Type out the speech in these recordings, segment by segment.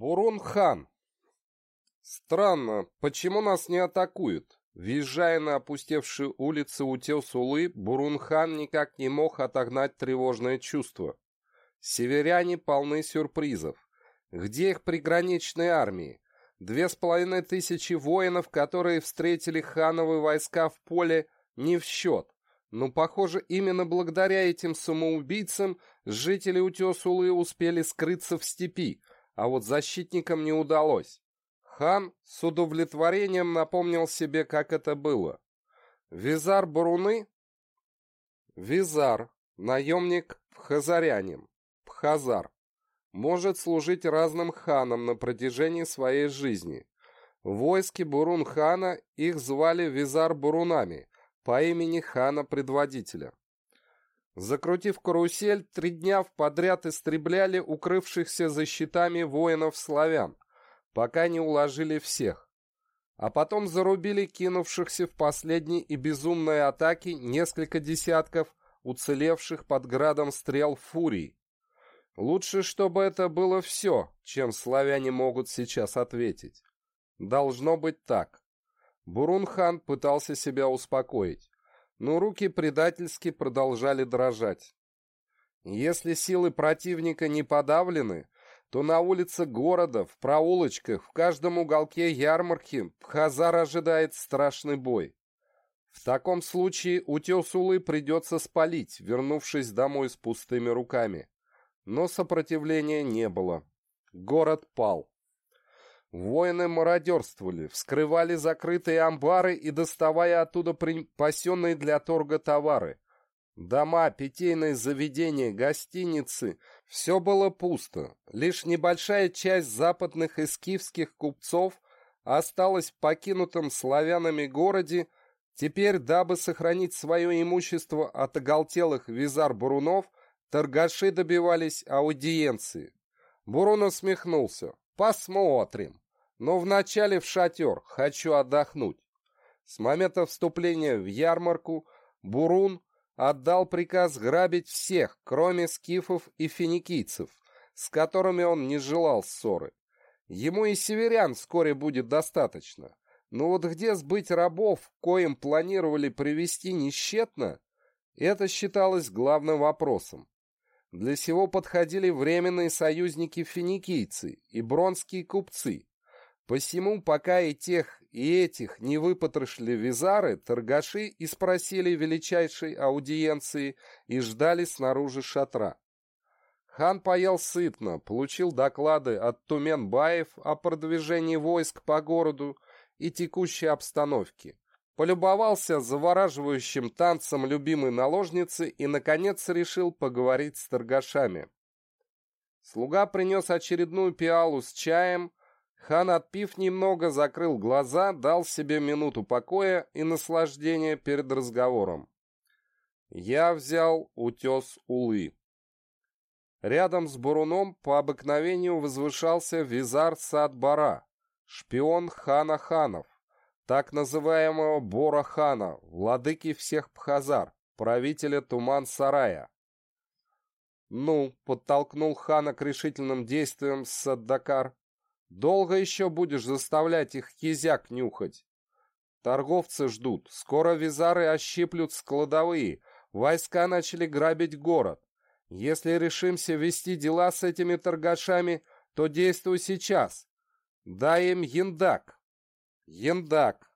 Бурун-хан. Странно, почему нас не атакуют? Въезжая на опустевшую улицу Утес-Улы, Бурун-хан никак не мог отогнать тревожное чувство. Северяне полны сюрпризов. Где их приграничные армии? Две с половиной тысячи воинов, которые встретили хановые войска в поле, не в счет. Но, похоже, именно благодаря этим самоубийцам жители Утес-Улы успели скрыться в степи, а вот защитникам не удалось. Хан с удовлетворением напомнил себе, как это было. Визар Буруны? Визар, наемник Пхазарянин, Пхазар, может служить разным ханам на протяжении своей жизни. В войске Бурун-хана их звали Визар-Бурунами по имени хана-предводителя. Закрутив карусель, три дня подряд истребляли укрывшихся за щитами воинов-славян, пока не уложили всех. А потом зарубили кинувшихся в последней и безумной атаке несколько десятков уцелевших под градом стрел фурий. Лучше, чтобы это было все, чем славяне могут сейчас ответить. Должно быть так. Бурунхан пытался себя успокоить но руки предательски продолжали дрожать. Если силы противника не подавлены, то на улице города, в проулочках, в каждом уголке ярмарки Пхазар ожидает страшный бой. В таком случае утес Улы придется спалить, вернувшись домой с пустыми руками. Но сопротивления не было. Город пал. Воины мародерствовали, вскрывали закрытые амбары и доставая оттуда припасенные для торга товары. Дома, питейные заведения, гостиницы — все было пусто. Лишь небольшая часть западных и скифских купцов осталась в покинутом славянами городе, Теперь, дабы сохранить свое имущество от оголтелых визар-бурунов, торгаши добивались аудиенции. Бурун усмехнулся. Посмотрим. Но вначале в шатер, хочу отдохнуть. С момента вступления в ярмарку Бурун отдал приказ грабить всех, кроме скифов и финикийцев, с которыми он не желал ссоры. Ему и северян вскоре будет достаточно. Но вот где сбыть рабов, коим планировали привести нещетно, это считалось главным вопросом. Для сего подходили временные союзники-финикийцы и бронские купцы. Посему, пока и тех, и этих не выпотрошили визары, торгаши и спросили величайшей аудиенции и ждали снаружи шатра. Хан поел сытно, получил доклады от Туменбаев о продвижении войск по городу и текущей обстановке, полюбовался завораживающим танцем любимой наложницы и, наконец, решил поговорить с торгашами. Слуга принес очередную пиалу с чаем. Хан, отпив немного, закрыл глаза, дал себе минуту покоя и наслаждения перед разговором. Я взял утес Улы. Рядом с Буруном по обыкновению возвышался Визар Садбара, шпион хана ханов так называемого Бора-хана, владыки всех Пхазар, правителя Туман-Сарая. «Ну», — подтолкнул хана к решительным действиям Саддакар, — «долго еще будешь заставлять их кизяк нюхать?» Торговцы ждут, скоро визары ощиплют складовые, войска начали грабить город. Если решимся вести дела с этими торгашами, то действуй сейчас. Дай им яндак, Яндак.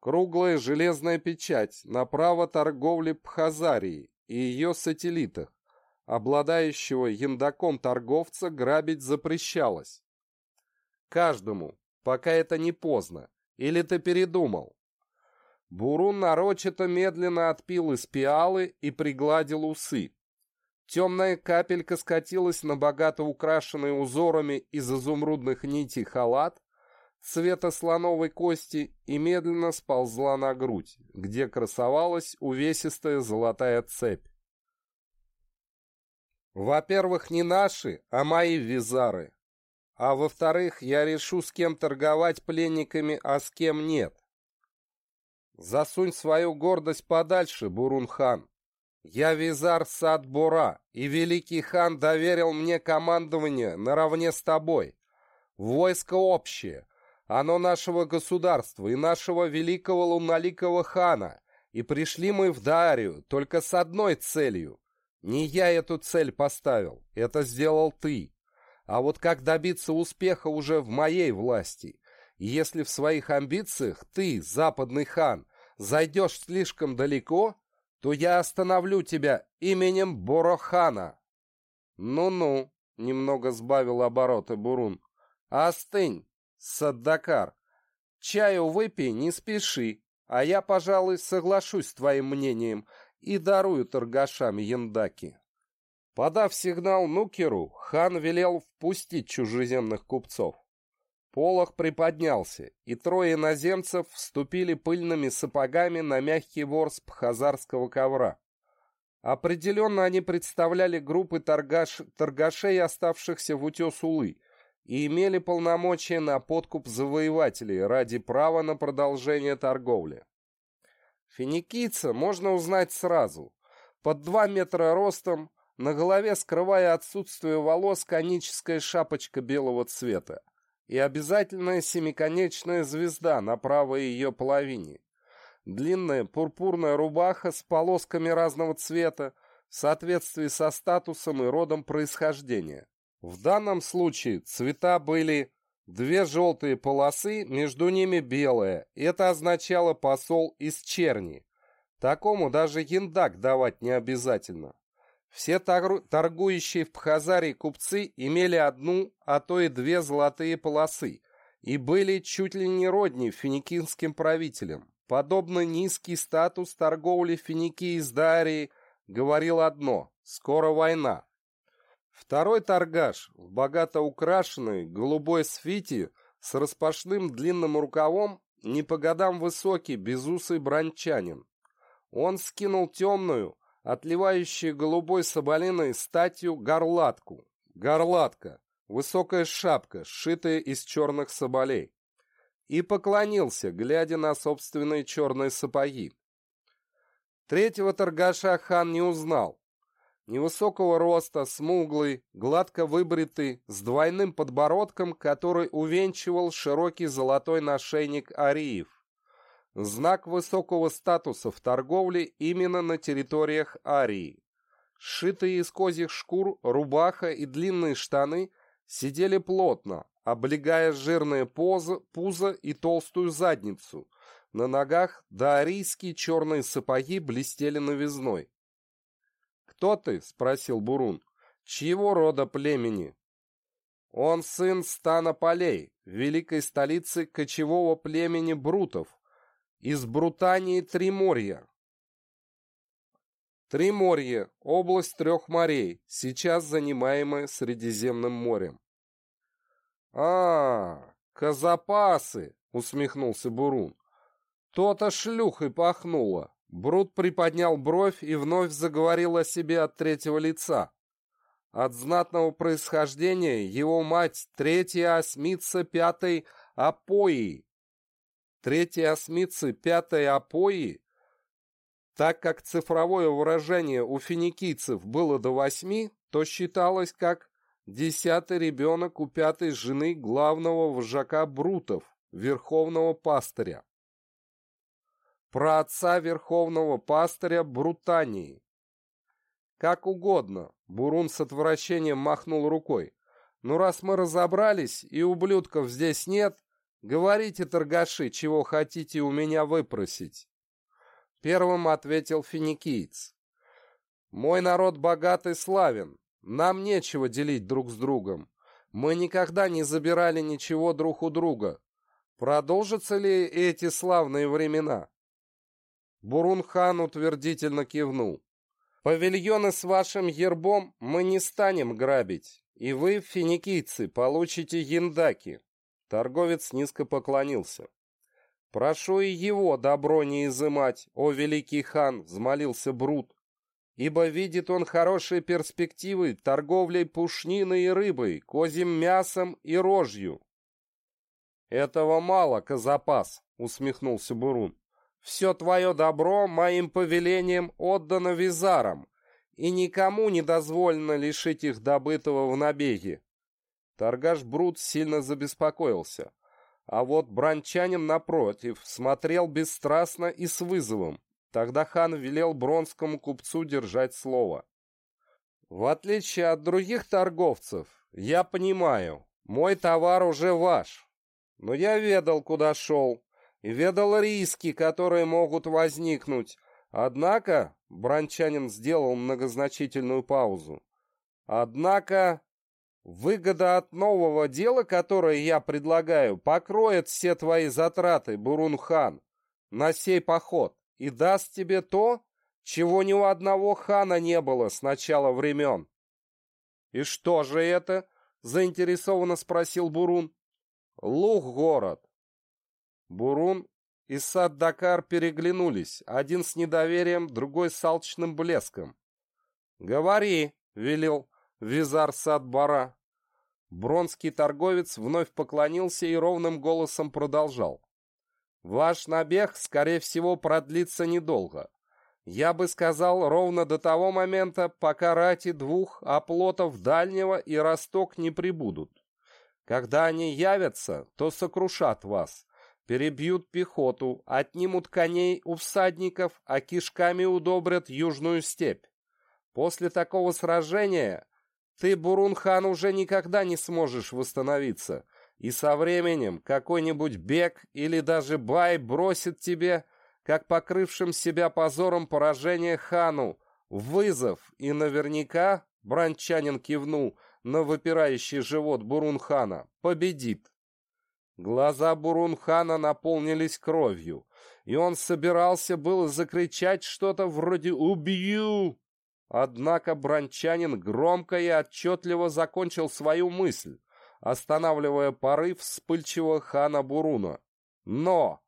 Круглая железная печать на право торговли Пхазарии и ее сателлитах, обладающего яндаком торговца, грабить запрещалось. Каждому, пока это не поздно, или ты передумал. Бурун нарочито медленно отпил из пиалы и пригладил усы. Темная капелька скатилась на богато украшенный узорами из изумрудных нитей халат, цвета слоновой кости и медленно сползла на грудь, где красовалась увесистая золотая цепь. Во-первых, не наши, а мои визары. А во-вторых, я решу, с кем торговать пленниками, а с кем нет. Засунь свою гордость подальше, Бурунхан. Я визар Садбура, и великий хан доверил мне командование наравне с тобой. Войско общее, оно нашего государства и нашего великого луналикого хана, и пришли мы в Дарию только с одной целью. Не я эту цель поставил, это сделал ты. А вот как добиться успеха уже в моей власти. Если в своих амбициях ты, западный хан, зайдешь слишком далеко, то я остановлю тебя именем Борохана. Ну-ну, немного сбавил обороты Бурун. Остынь, Саддакар. Чаю выпей, не спеши, а я, пожалуй, соглашусь с твоим мнением и дарую торгашам яндаки. Подав сигнал Нукеру, хан велел впустить чужеземных купцов. Полох приподнялся, и трое иноземцев вступили пыльными сапогами на мягкий ворс пхазарского ковра. Определенно они представляли группы торгаш... торгашей, оставшихся в утес-улы, и имели полномочия на подкуп завоевателей ради права на продолжение торговли. Финикийца можно узнать сразу. Под два метра ростом, на голове скрывая отсутствие волос коническая шапочка белого цвета и обязательная семиконечная звезда на правой ее половине. Длинная пурпурная рубаха с полосками разного цвета в соответствии со статусом и родом происхождения. В данном случае цвета были две желтые полосы, между ними белая. Это означало посол из черни. Такому даже яндак давать не обязательно. Все торгующие в Пхазаре купцы имели одну, а то и две золотые полосы и были чуть ли не родни финикийским правителям. Подобно низкий статус торговли Финикии с Дарией говорил одно – скоро война. Второй торгаш в богато украшенной голубой свите с распашным длинным рукавом не по годам высокий, безусый брончанин. Он скинул темную, отливающую голубой соболиной статью горлатку. Горлатка — высокая шапка, сшитая из черных соболей. И поклонился, глядя на собственные черные сапоги. Третьего торгаша хан не узнал. Невысокого роста, смуглый, гладко выбритый, с двойным подбородком, который увенчивал широкий золотой нашейник ариев. Знак высокого статуса в торговле именно на территориях Арии. Сшитые из козьих шкур рубаха и длинные штаны сидели плотно, облегая жирное позо, пузо и толстую задницу. На ногах доарийские черные сапоги блестели новизной. «Кто ты?» — спросил Бурун. «Чьего рода племени?» «Он сын стана полей, великой столицы кочевого племени Брутов, из Брутании Триморья. Триморье – область трех морей, сейчас занимаемая Средиземным морем. а, казапасы!» – усмехнулся Бурун. «То-то шлюхой пахнуло!» Брут приподнял бровь и вновь заговорил о себе от третьего лица. От знатного происхождения его мать третья осмица пятой Апои, третьей осмицы, пятой апои, так как цифровое выражение у финикийцев было до восьми, то считалось как десятый ребенок у пятой жены главного вожака Брутов, верховного пастыря. Про отца верховного пастыря Брутании. Как угодно, Бурун с отвращением махнул рукой. Ну раз мы разобрались и ублюдков здесь нет, Говорите, торгаши, чего хотите у меня выпросить. Первым ответил финикиец. Мой народ богат и славен. Нам нечего делить друг с другом. Мы никогда не забирали ничего друг у друга. Продолжатся ли эти славные времена? Бурунхан утвердительно кивнул. Павильоны с вашим ербом мы не станем грабить, и вы, финикийцы, получите яндаки. Торговец низко поклонился. «Прошу и его добро не изымать, о великий хан!» — взмолился Брут. «Ибо видит он хорошие перспективы торговлей пушниной и рыбой, козьим мясом и рожью». «Этого мало, Казапас!» — усмехнулся Бурун. Все твое добро моим повелением отдано визарам, и никому не дозволено лишить их добытого в набеге. Торгаш Брут сильно забеспокоился. А вот бранчанин, напротив, смотрел бесстрастно и с вызовом. Тогда хан велел бронскому купцу держать слово. «В отличие от других торговцев, я понимаю, мой товар уже ваш. Но я ведал, куда шел, ведал риски, которые могут возникнуть. Однако, — бранчанин сделал многозначительную паузу, — однако Выгода от нового дела, которое я предлагаю, покроет все твои затраты, Бурунхан, на сей поход и даст тебе то, чего ни у одного хана не было с начала времен. — И что же это? — заинтересованно спросил Бурун. — Лух-город. Бурун и Сад-Дакар переглянулись, один с недоверием, другой с алчным блеском. — Говори, — велел Визар Сад-Бара. Бронский торговец вновь поклонился и ровным голосом продолжал. «Ваш набег, скорее всего, продлится недолго. Я бы сказал, ровно до того момента, пока рати двух оплотов Дальнего и Росток не прибудут. Когда они явятся, то сокрушат вас, перебьют пехоту, отнимут коней у всадников, а кишками удобрят южную степь. После такого сражения ты, Бурунхан, уже никогда не сможешь восстановиться, и со временем какой-нибудь бег или даже бай бросит тебе, как покрывшим себя позором поражение хану, вызов, и наверняка, бранчанин кивнул на выпирающий живот Бурунхана, победит. Глаза Бурунхана наполнились кровью, и он собирался было закричать что-то вроде «Убью!», Однако брончанин громко и отчетливо закончил свою мысль, останавливая порыв вспыльчивого хана Буруна. «Но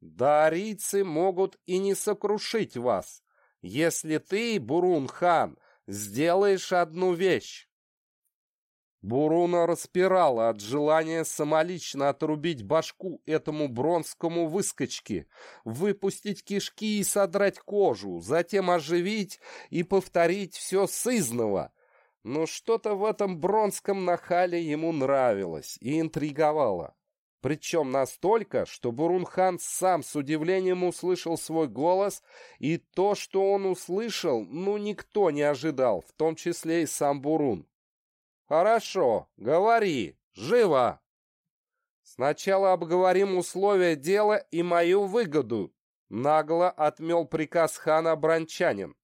дарийцы могут и не сокрушить вас, если ты, Бурун-хан, сделаешь одну вещь. Буруна распирала от желания самолично отрубить башку этому бронскому выскочке, выпустить кишки и содрать кожу, затем оживить и повторить все сызново. Но что-то в этом бронском нахале ему нравилось и интриговало. Причем настолько, что Бурунхан сам с удивлением услышал свой голос, и то, что он услышал, ну никто не ожидал, в том числе и сам Бурун. «Хорошо, говори, живо!» «Сначала обговорим условия дела и мою выгоду», — нагло отмел приказ хана Бранчанин.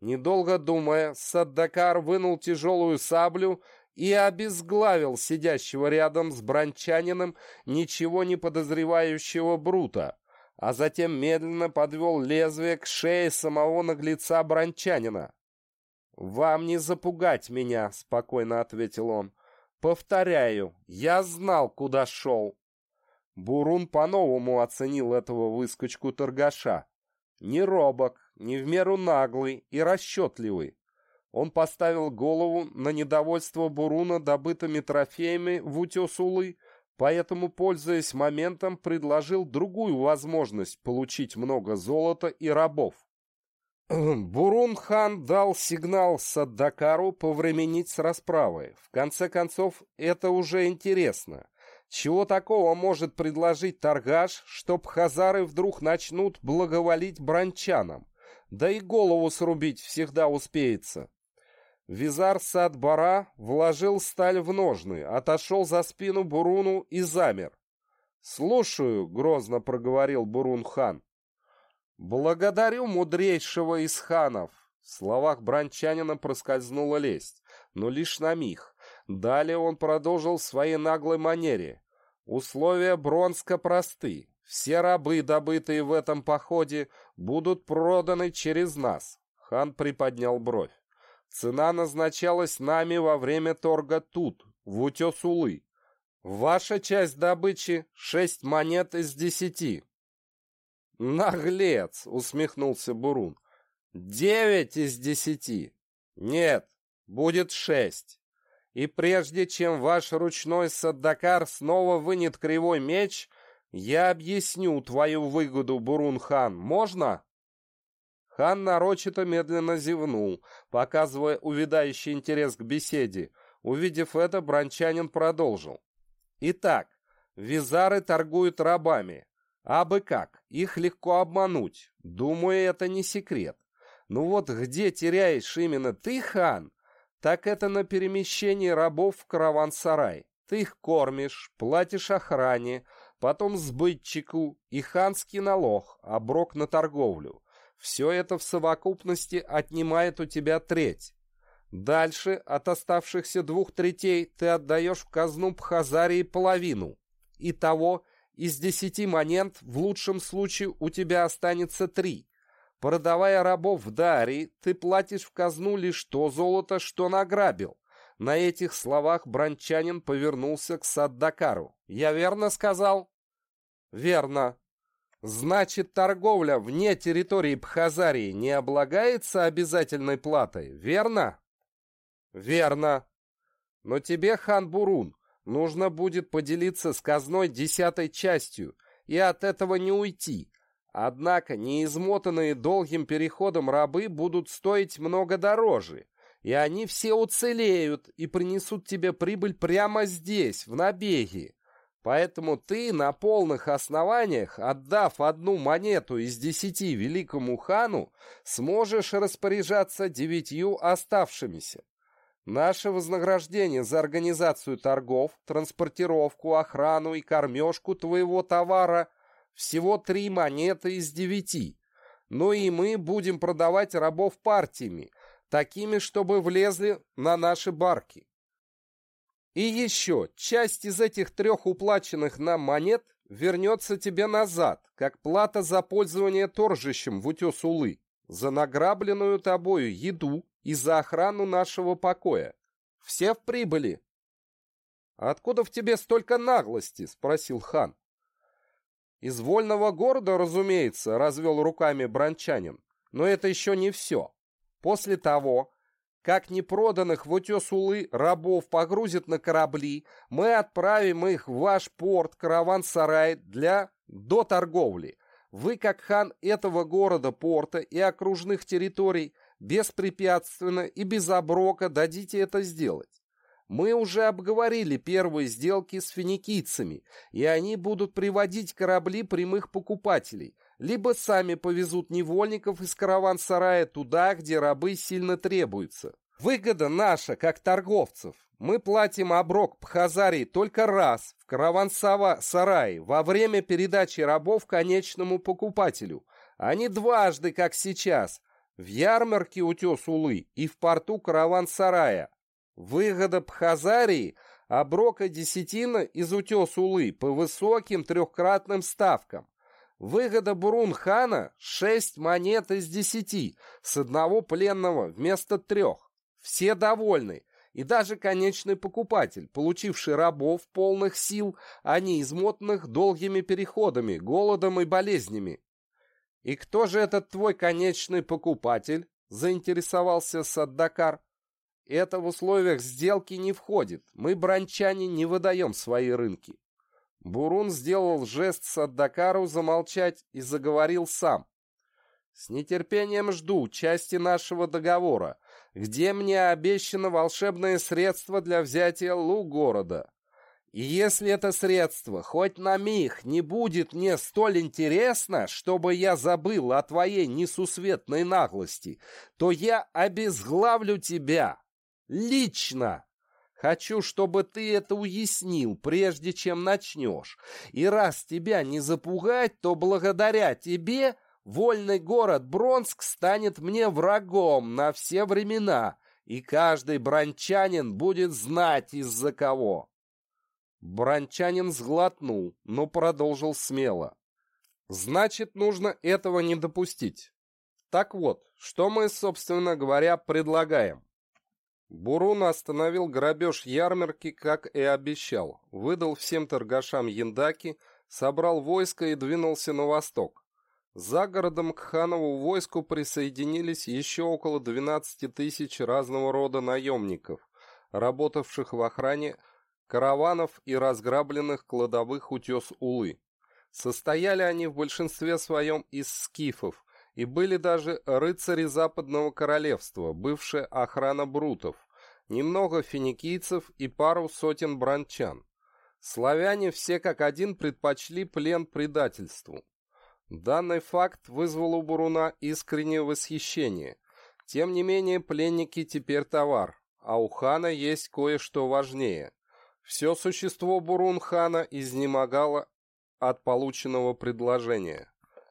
Недолго думая, Саддакар вынул тяжелую саблю и обезглавил сидящего рядом с Бранчанином ничего не подозревающего Брута, а затем медленно подвел лезвие к шее самого наглеца Бранчанина. «Вам не запугать меня», — спокойно ответил он. «Повторяю, я знал, куда шел». Бурун по-новому оценил этого выскочку торгаша. Не робок, не в меру наглый и расчетливый. Он поставил голову на недовольство Буруна добытыми трофеями в утес Улы, поэтому, пользуясь моментом, предложил другую возможность получить много золота и рабов. Бурун-хан дал сигнал Саддакару повременить с расправой. В конце концов, это уже интересно. Чего такого может предложить торгаш, чтоб хазары вдруг начнут благоволить бранчанам? Да и голову срубить всегда успеется. Визар Садбара вложил сталь в ножны, отошел за спину Буруну и замер. «Слушаю», — грозно проговорил Бурун-хан. «Благодарю мудрейшего из ханов!» В словах бранчанина проскользнула лесть, но лишь на миг. Далее он продолжил в своей наглой манере. «Условия Бронска просты. Все рабы, добытые в этом походе, будут проданы через нас». Хан приподнял бровь. «Цена назначалась нами во время торга тут, в утес Улы. Ваша часть добычи — шесть монет из десяти. «Наглец!» — усмехнулся Бурун. «Девять из десяти!» «Нет, будет шесть!» И прежде чем ваш ручной саддакар снова вынет кривой меч, Я объясню твою выгоду, Бурун-хан. Можно?» Хан нарочито медленно зевнул, показывая увядающий интерес к беседе. Увидев это, бранчанин продолжил. «Итак, визары торгуют рабами. А бы как, их легко обмануть. Думаю, это не секрет. Ну вот где теряешь именно ты, хан, так это на перемещении рабов в караван-сарай. Ты их кормишь, платишь охране, потом сбытчику и ханский налог, оброк на торговлю. Все это в совокупности отнимает у тебя треть. Дальше от оставшихся двух третей ты отдаешь в казну Пхазарии половину. Итого из десяти монет в лучшем случае у тебя останется три. Продавая рабов в Дарии, ты платишь в казну лишь то золото, что награбил. На этих словах бранчанин повернулся к Саддакару. «Я верно сказал?» «Верно. Значит, торговля вне территории Бхазарии не облагается обязательной платой, верно?» «Верно. Но тебе, хан Бурун, нужно будет поделиться с казной десятой частью и от этого не уйти, Однако неизмотанные долгим переходом рабы будут стоить много дороже, и они все уцелеют и принесут тебе прибыль прямо здесь, в набеге. Поэтому ты на полных основаниях, отдав одну монету из десяти великому хану, сможешь распоряжаться девятью оставшимися. Наше вознаграждение за организацию торгов, транспортировку, охрану и кормежку твоего товара всего три монеты из девяти. Ну и мы будем продавать рабов партиями, такими, чтобы влезли на наши барки. И еще, часть из этих трех уплаченных нам монет вернется тебе назад, как плата за пользование торжищем в утес Улы, за награбленную тобою еду и за охрану нашего покоя. Все в прибыли. «Откуда в тебе столько наглости?» — спросил хан. Из вольного города, разумеется, развел руками бранчанин. Но это еще не все. После того, как непроданных в утес Улы рабов погрузят на корабли, мы отправим их в ваш порт, караван-сарай для до торговли. Вы, как хан этого города, порта и окружных территорий, беспрепятственно и без оброка дадите это сделать. Мы уже обговорили первые сделки с финикийцами, и они будут приводить корабли прямых покупателей, либо сами повезут невольников из караван-сарая туда, где рабы сильно требуются. Выгода наша, как торговцев. Мы платим оброк Пхазарии только раз в караван-сарае во время передачи рабов конечному покупателю, а не дважды, как сейчас, в ярмарке утес Улы и в порту караван-сарая, Выгода Пхазарии – оброка десятина из утес Улы по высоким трехкратным ставкам. Выгода Бурун-хана – шесть монет из десяти, с одного пленного вместо трех. Все довольны, и даже конечный покупатель, получивший рабов полных сил, а не измотанных долгими переходами, голодом и болезнями. «И кто же этот твой конечный покупатель?» – заинтересовался Саддакар. Это в условиях сделки не входит. Мы, бранчане, не выдаем свои рынки. Бурун сделал жест Саддакару замолчать и заговорил сам. С нетерпением жду части нашего договора, где мне обещано волшебное средство для взятия Лу города. И если это средство хоть на миг не будет мне столь интересно, чтобы я забыл о твоей несусветной наглости, то я обезглавлю тебя, Лично! Хочу, чтобы ты это уяснил, прежде чем начнешь. И раз тебя не запугать, то благодаря тебе вольный город Бронск станет мне врагом на все времена, и каждый брончанин будет знать из-за кого. Брончанин сглотнул, но продолжил смело. Значит, нужно этого не допустить. Так вот, что мы, собственно говоря, предлагаем? Бурун остановил грабеж ярмарки, как и обещал, выдал всем торгашам яндаки, собрал войско и двинулся на восток. За городом к ханову войску присоединились еще около 12 тысяч разного рода наемников, работавших в охране караванов и разграбленных кладовых утес Улы. Состояли они в большинстве своем из скифов, и были даже рыцари Западного Королевства, бывшая охрана брутов, немного финикийцев и пару сотен бранчан. Славяне все как один предпочли плен предательству. Данный факт вызвал у Буруна искреннее восхищение. Тем не менее, пленники теперь товар, а у хана есть кое-что важнее. Все существо Бурун-хана изнемогало от полученного предложения.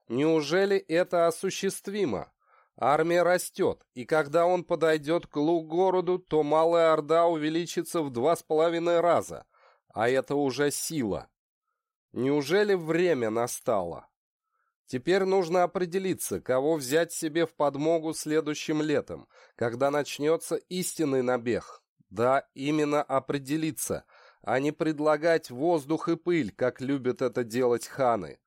Неужели это осуществимо? Армия растет, и когда он подойдет к Луг-городу, то Малая Орда увеличится в два с половиной раза, а это уже сила. Неужели время настало? Теперь нужно определиться, кого взять себе в подмогу следующим летом, когда начнется истинный набег. Да, именно определиться, а не предлагать воздух и пыль, как любят это делать ханы.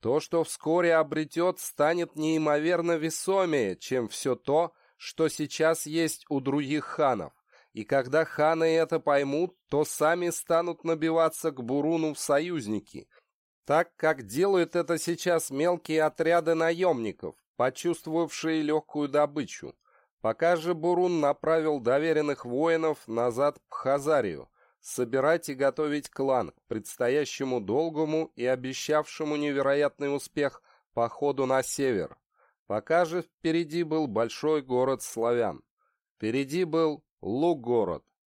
То, что вскоре обретет, станет неимоверно весомее, чем все то, что сейчас есть у других ханов. И когда ханы это поймут, то сами станут набиваться к Буруну в союзники – так как делают это сейчас мелкие отряды наемников, почувствовавшие легкую добычу. Пока же Бурун направил доверенных воинов назад в Хазарию, собирать и готовить клан к предстоящему долгому и обещавшему невероятный успех походу на север. Пока же впереди был большой город славян. Впереди был Луг-город,